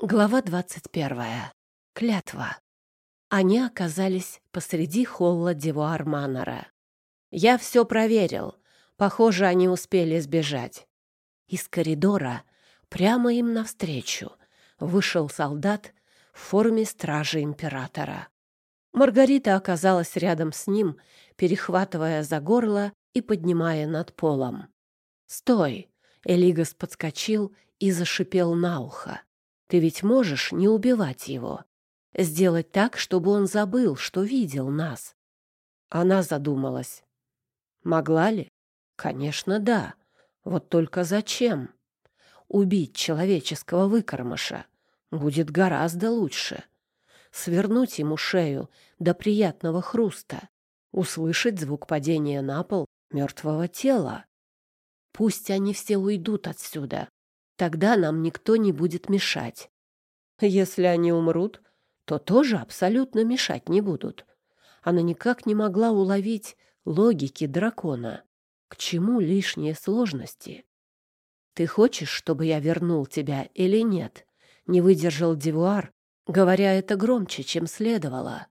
Глава двадцать первая. Клятва. Они оказались посреди холла Девуар Манора. Я все проверил. Похоже, они успели сбежать. Из коридора прямо им навстречу вышел солдат в форме стражи императора. Маргарита оказалась рядом с ним, перехватывая за горло и поднимая над полом. «Стой!» — Элигас подскочил и зашипел на ухо. Ты ведь можешь не убивать его. Сделать так, чтобы он забыл, что видел нас. Она задумалась. Могла ли? Конечно, да. Вот только зачем? Убить человеческого выкормыша будет гораздо лучше. Свернуть ему шею до приятного хруста, услышать звук падения на пол мертвого тела. Пусть они все уйдут отсюда, Тогда нам никто не будет мешать. Если они умрут, то тоже абсолютно мешать не будут. Она никак не могла уловить логики дракона. К чему лишние сложности? «Ты хочешь, чтобы я вернул тебя или нет?» Не выдержал Девуар, говоря это громче, чем следовало.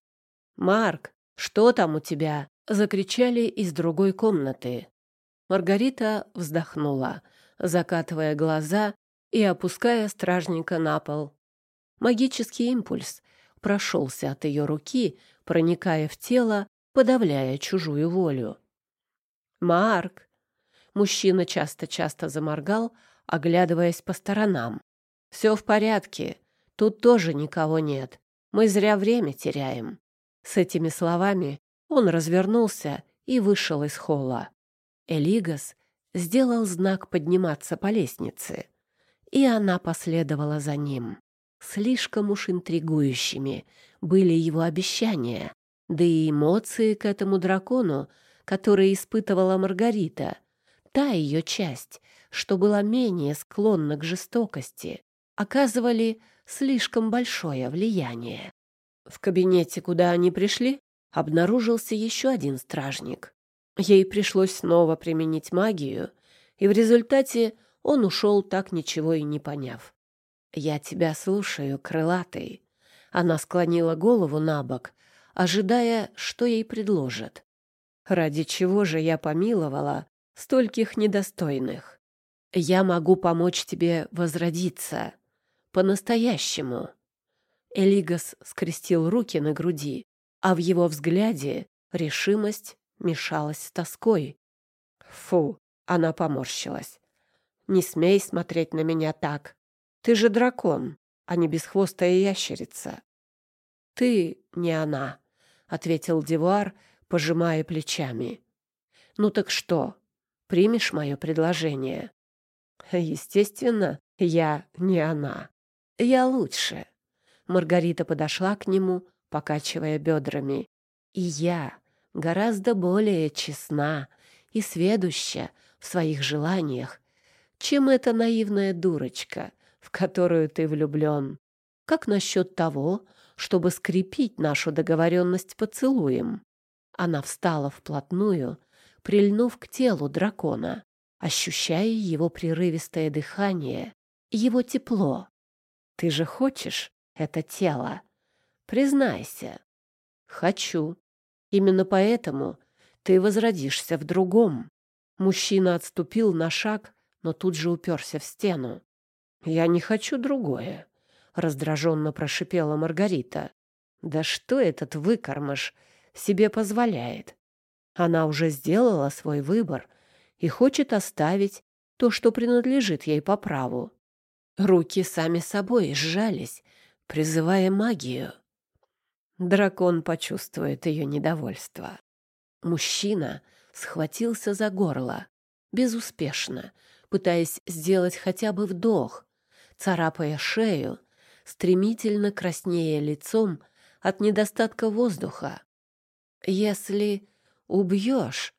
«Марк, что там у тебя?» — закричали из другой комнаты. Маргарита вздохнула — закатывая глаза и опуская стражника на пол. Магический импульс прошелся от ее руки, проникая в тело, подавляя чужую волю. «Марк!» Мужчина часто-часто заморгал, оглядываясь по сторонам. «Все в порядке. Тут тоже никого нет. Мы зря время теряем». С этими словами он развернулся и вышел из холла. Элигас сделал знак подниматься по лестнице, и она последовала за ним. Слишком уж интригующими были его обещания, да и эмоции к этому дракону, которые испытывала Маргарита, та ее часть, что была менее склонна к жестокости, оказывали слишком большое влияние. В кабинете, куда они пришли, обнаружился еще один стражник. Ей пришлось снова применить магию, и в результате он ушел, так ничего и не поняв. «Я тебя слушаю, крылатый». Она склонила голову на бок, ожидая, что ей предложат. «Ради чего же я помиловала стольких недостойных? Я могу помочь тебе возродиться. По-настоящему». Элигас скрестил руки на груди, а в его взгляде решимость мешалась с тоской. «Фу!» — она поморщилась. «Не смей смотреть на меня так. Ты же дракон, а не бесхвостая ящерица». «Ты не она», — ответил Девуар, пожимая плечами. «Ну так что, примешь мое предложение?» «Естественно, я не она. Я лучше». Маргарита подошла к нему, покачивая бедрами. «И я гораздо более честна и сведуща в своих желаниях, чем эта наивная дурочка, в которую ты влюблен. Как насчет того, чтобы скрепить нашу договоренность поцелуем?» Она встала вплотную, прильнув к телу дракона, ощущая его прерывистое дыхание, его тепло. «Ты же хочешь это тело? Признайся». «Хочу», Именно поэтому ты возродишься в другом. Мужчина отступил на шаг, но тут же уперся в стену. Я не хочу другое, раздраженно прошипела Маргарита. Да что этот выкормыш себе позволяет? Она уже сделала свой выбор и хочет оставить то, что принадлежит ей по праву. Руки сами собой сжались, призывая магию. Дракон почувствует ее недовольство. Мужчина схватился за горло, безуспешно, пытаясь сделать хотя бы вдох, царапая шею, стремительно краснея лицом от недостатка воздуха. «Если убьешь...»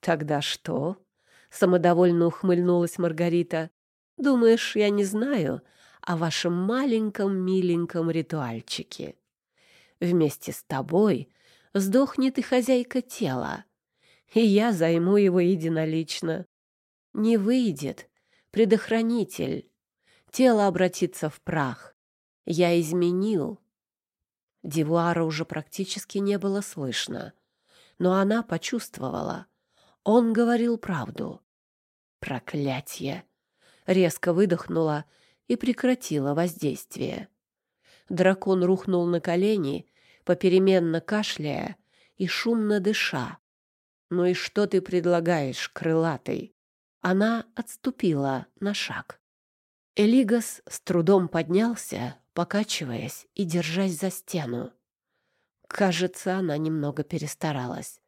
«Тогда что?» — самодовольно ухмыльнулась Маргарита. «Думаешь, я не знаю о вашем маленьком миленьком ритуальчике?» Вместе с тобой сдохнет и хозяйка тела, и я займу его единолично. Не выйдет, предохранитель. тело обратится в прах. Я изменил. Дивуара уже практически не было слышно, но она почувствовала. Он говорил правду. Проклятье! Резко выдохнула и прекратила воздействие. Дракон рухнул на колени, попеременно кашляя и шумно дыша. «Ну и что ты предлагаешь, крылатый?» Она отступила на шаг. Элигас с трудом поднялся, покачиваясь и держась за стену. Кажется, она немного перестаралась.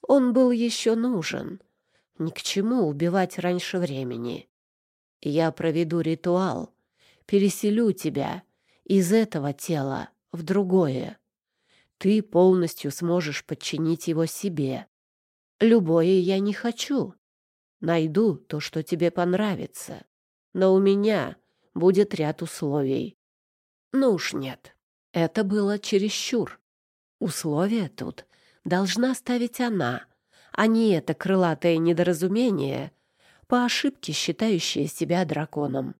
Он был еще нужен. Ни к чему убивать раньше времени. Я проведу ритуал, переселю тебя из этого тела в другое. Ты полностью сможешь подчинить его себе. Любое я не хочу. Найду то, что тебе понравится. Но у меня будет ряд условий. Ну уж нет, это было чересчур. Условия тут должна ставить она, а не это крылатое недоразумение, по ошибке считающее себя драконом.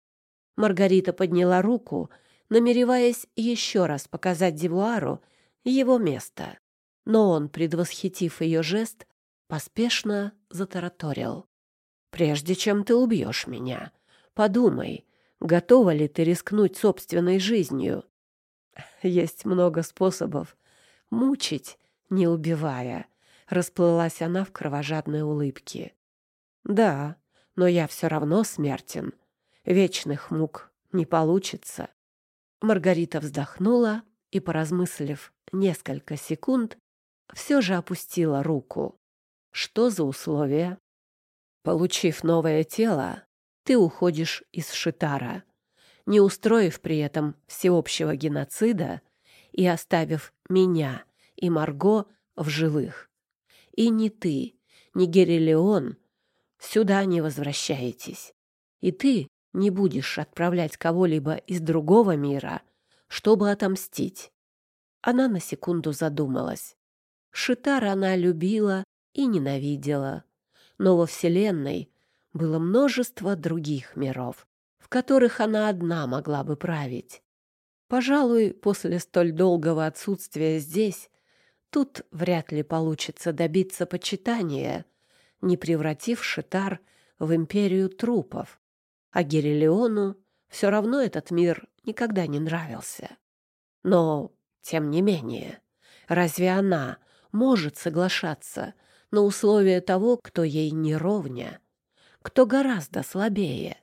Маргарита подняла руку, намереваясь еще раз показать Дивуару его место. Но он, предвосхитив ее жест, поспешно затараторил. «Прежде чем ты убьешь меня, подумай, готова ли ты рискнуть собственной жизнью. Есть много способов мучить, не убивая. Расплылась она в кровожадной улыбке. Да, но я все равно смертен. Вечных мук не получится. Маргарита вздохнула и, поразмыслив несколько секунд, все же опустила руку. Что за условия? Получив новое тело, ты уходишь из Шитара, не устроив при этом всеобщего геноцида и оставив меня и Марго в живых. И ни ты, ни Герилеон сюда не возвращаетесь. И ты не будешь отправлять кого-либо из другого мира, чтобы отомстить. Она на секунду задумалась. Шитара она любила и ненавидела. Но во Вселенной было множество других миров, в которых она одна могла бы править. Пожалуй, после столь долгого отсутствия здесь тут вряд ли получится добиться почитания, не превратив Шитар в империю трупов. А Герилеону все равно этот мир никогда не нравился. Но, тем не менее, разве она может соглашаться на условия того, кто ей не ровня? кто гораздо слабее.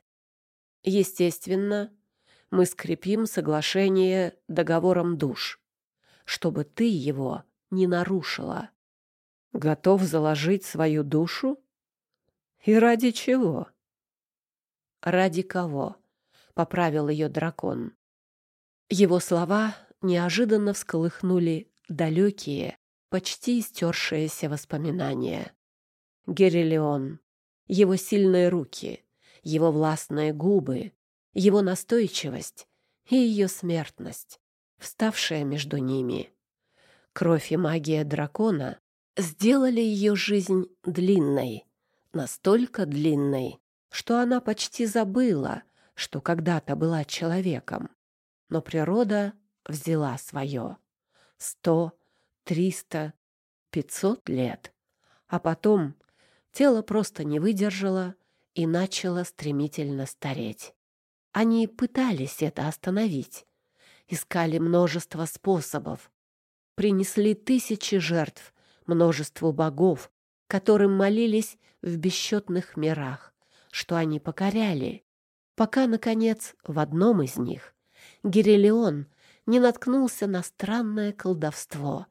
Естественно, мы скрепим соглашение договором душ, чтобы ты его не нарушила. Готов заложить свою душу? И ради чего? Ради кого? Поправил ее дракон. Его слова неожиданно всколыхнули далекие, почти истершиеся воспоминания. Герилеон, его сильные руки, его властные губы, его настойчивость и ее смертность, вставшая между ними. Кровь и магия дракона сделали ее жизнь длинной, настолько длинной, что она почти забыла, что когда-то была человеком. Но природа взяла свое. Сто, триста, пятьсот лет. А потом Тело просто не выдержало и начало стремительно стареть. Они пытались это остановить, искали множество способов, принесли тысячи жертв множеству богов, которым молились в бесчетных мирах, что они покоряли, пока, наконец, в одном из них Гирелион не наткнулся на странное колдовство,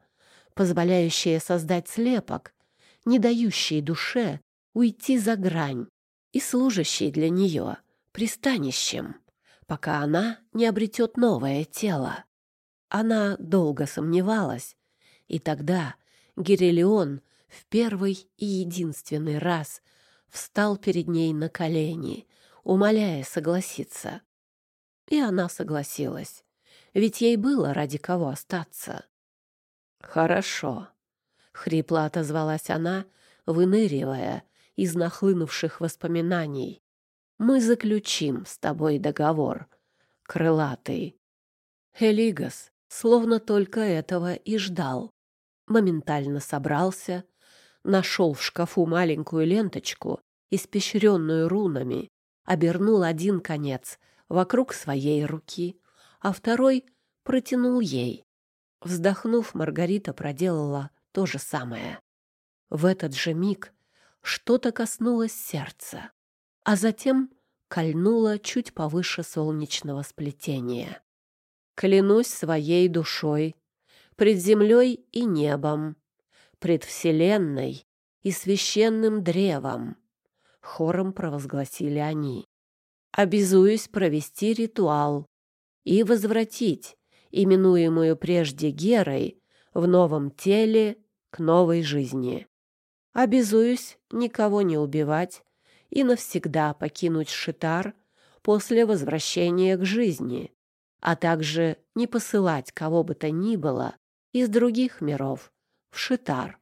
позволяющее создать слепок, не дающий душе уйти за грань и служащий для нее пристанищем, пока она не обретет новое тело. Она долго сомневалась, и тогда Гирелион в первый и единственный раз встал перед ней на колени, умоляя согласиться. И она согласилась, ведь ей было ради кого остаться. «Хорошо», Хрипло отозвалась она, выныривая из нахлынувших воспоминаний. «Мы заключим с тобой договор, крылатый. Элигас словно только этого и ждал. Моментально собрался, нашел в шкафу маленькую ленточку, испещренную рунами, обернул один конец вокруг своей руки, а второй протянул ей. Вздохнув, Маргарита проделала то же самое. В этот же миг что-то коснулось сердца, а затем кольнуло чуть повыше солнечного сплетения. Клянусь своей душой, пред землей и небом, пред вселенной и священным древом, хором провозгласили они. Обязуюсь провести ритуал и возвратить именуемую прежде Герой в новом теле к новой жизни. Обязуюсь никого не убивать и навсегда покинуть Шитар после возвращения к жизни, а также не посылать кого бы то ни было из других миров в Шитар.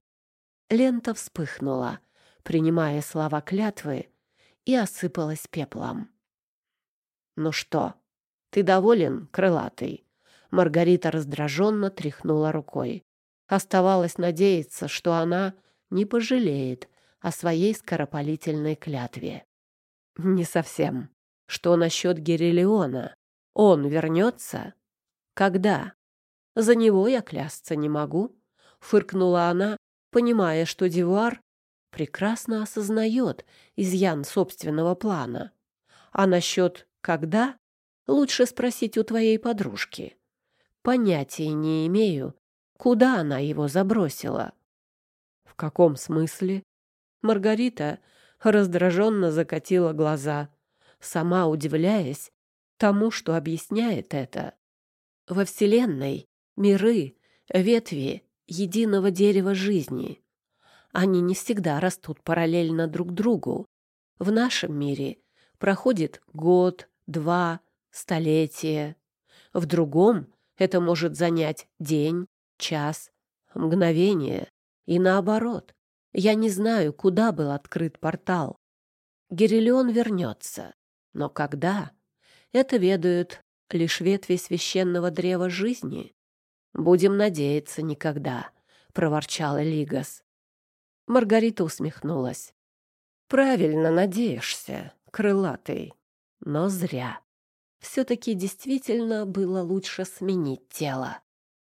Лента вспыхнула, принимая слова клятвы, и осыпалась пеплом. «Ну что, ты доволен, крылатый?» Маргарита раздраженно тряхнула рукой. Оставалось надеяться, что она не пожалеет о своей скоропалительной клятве. «Не совсем. Что насчет Герелиона? Он вернется? Когда? За него я клясться не могу», — фыркнула она, понимая, что Дивуар прекрасно осознает изъян собственного плана. А насчет «когда» лучше спросить у твоей подружки. Понятия не имею, куда она его забросила. В каком смысле? Маргарита раздраженно закатила глаза, сама удивляясь тому, что объясняет это. Во Вселенной миры, ветви единого дерева жизни. Они не всегда растут параллельно друг другу. В нашем мире проходит год, два, столетие. В другом это может занять день, час, мгновение. И наоборот. Я не знаю, куда был открыт портал. Гериллион вернется. Но когда? Это ведают лишь ветви священного древа жизни. Будем надеяться, никогда, — проворчал Элигас. Маргарита усмехнулась. «Правильно надеешься, крылатый, но зря. Все-таки действительно было лучше сменить тело.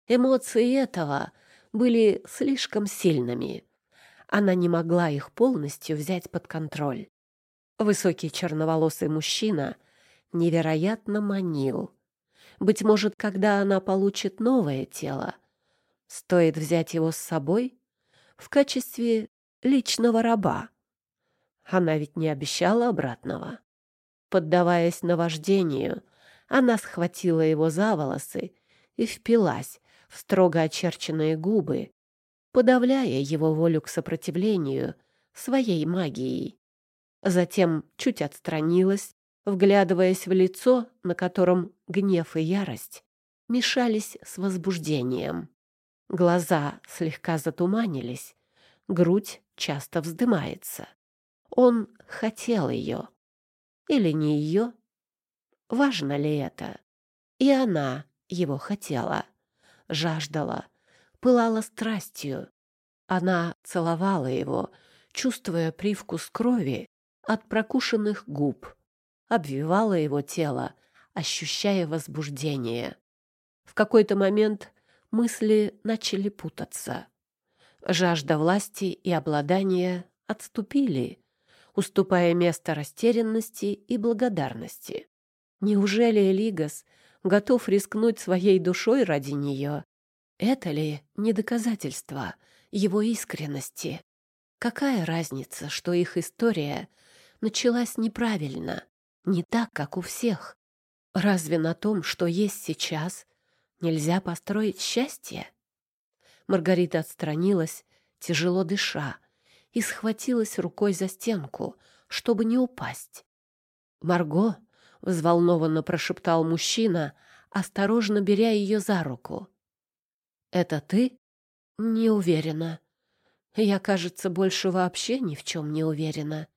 Эмоции этого были слишком сильными. Она не могла их полностью взять под контроль. Высокий черноволосый мужчина невероятно манил. Быть может, когда она получит новое тело, стоит взять его с собой в качестве личного раба. Она ведь не обещала обратного. Поддаваясь наваждению, она схватила его за волосы и впилась в строго очерченные губы, подавляя его волю к сопротивлению своей магией. Затем чуть отстранилась, вглядываясь в лицо, на котором гнев и ярость мешались с возбуждением. Глаза слегка затуманились, грудь часто вздымается. Он хотел ее. Или не ее? Важно ли это? И она его хотела, жаждала, пылала страстью. Она целовала его, чувствуя привкус крови от прокушенных губ, обвивала его тело, ощущая возбуждение. В какой-то момент мысли начали путаться. Жажда власти и обладания отступили, уступая место растерянности и благодарности. Неужели Элигас готов рискнуть своей душой ради нее? Это ли не доказательство его искренности? Какая разница, что их история началась неправильно, не так, как у всех? Разве на том, что есть сейчас, нельзя построить счастье? Маргарита отстранилась, тяжело дыша, и схватилась рукой за стенку, чтобы не упасть. «Марго!» — взволнованно прошептал мужчина, осторожно беря ее за руку. «Это ты?» «Не уверена. Я, кажется, больше вообще ни в чем не уверена».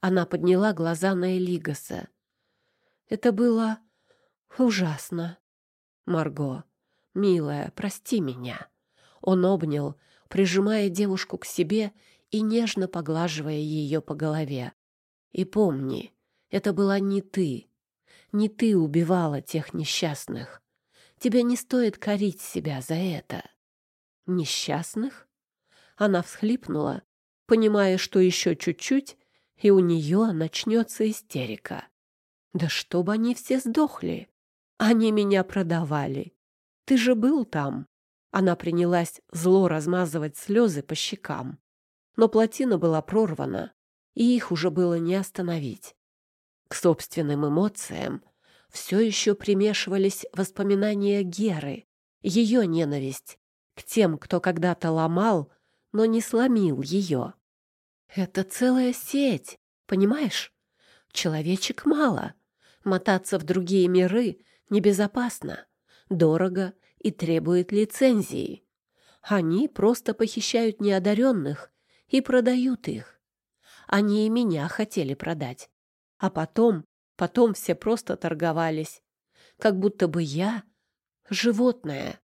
Она подняла глаза на Элигаса. «Это было Ужасно. Марго, милая, прости меня. Он обнял, прижимая девушку к себе и нежно поглаживая ее по голове. И помни, это была не ты. Не ты убивала тех несчастных. Тебе не стоит корить себя за это. Несчастных? Она всхлипнула, понимая, что еще чуть-чуть, и у нее начнется истерика. Да чтобы они все сдохли. Они меня продавали. Ты же был там. Она принялась зло размазывать слезы по щекам. Но плотина была прорвана, и их уже было не остановить. К собственным эмоциям все еще примешивались воспоминания Геры, ее ненависть к тем, кто когда-то ломал, но не сломил ее. Это целая сеть, понимаешь? Человечек мало. Мотаться в другие миры небезопасно, дорого и требует лицензии. Они просто похищают неодаренных и продают их. Они и меня хотели продать. А потом, потом все просто торговались. Как будто бы я — животное.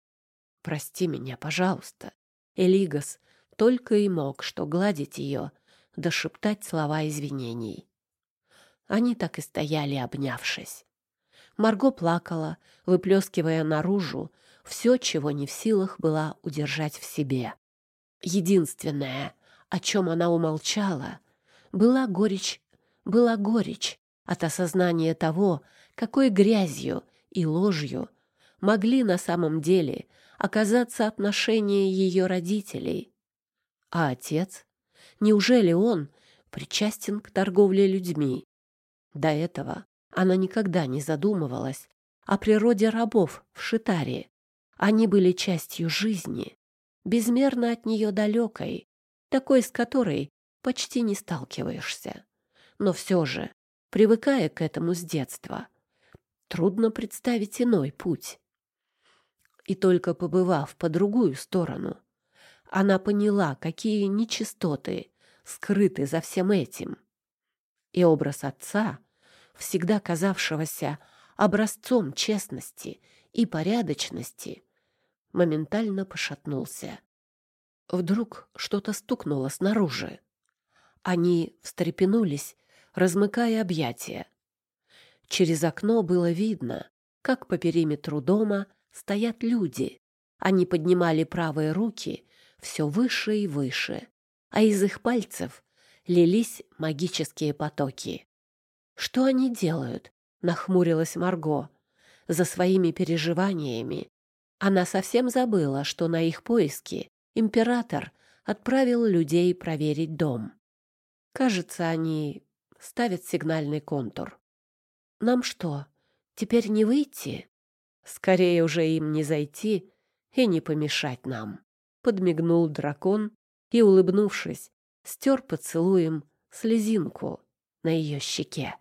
Прости меня, пожалуйста. Элигас только и мог что гладить ее, да шептать слова извинений. Они так и стояли, обнявшись. Марго плакала, выплескивая наружу все, чего не в силах была удержать в себе. Единственное, о чем она умолчала, была горечь, была горечь от осознания того, какой грязью и ложью могли на самом деле оказаться отношения ее родителей. А отец? Неужели он причастен к торговле людьми? До этого она никогда не задумывалась о природе рабов в Шитаре. Они были частью жизни, безмерно от нее далекой, такой, с которой почти не сталкиваешься. Но все же, привыкая к этому с детства, трудно представить иной путь. И только побывав по другую сторону, она поняла, какие нечистоты скрыты за всем этим. И образ отца, всегда казавшегося образцом честности и порядочности, моментально пошатнулся. Вдруг что-то стукнуло снаружи. Они встрепенулись, размыкая объятия. Через окно было видно, как по периметру дома стоят люди. Они поднимали правые руки все выше и выше, а из их пальцев лились магические потоки. «Что они делают?» — нахмурилась Марго. За своими переживаниями она совсем забыла, что на их поиски император отправил людей проверить дом. Кажется, они ставят сигнальный контур. «Нам что, теперь не выйти?» «Скорее уже им не зайти и не помешать нам», — подмигнул дракон и, улыбнувшись, стер поцелуем слезинку на ее щеке.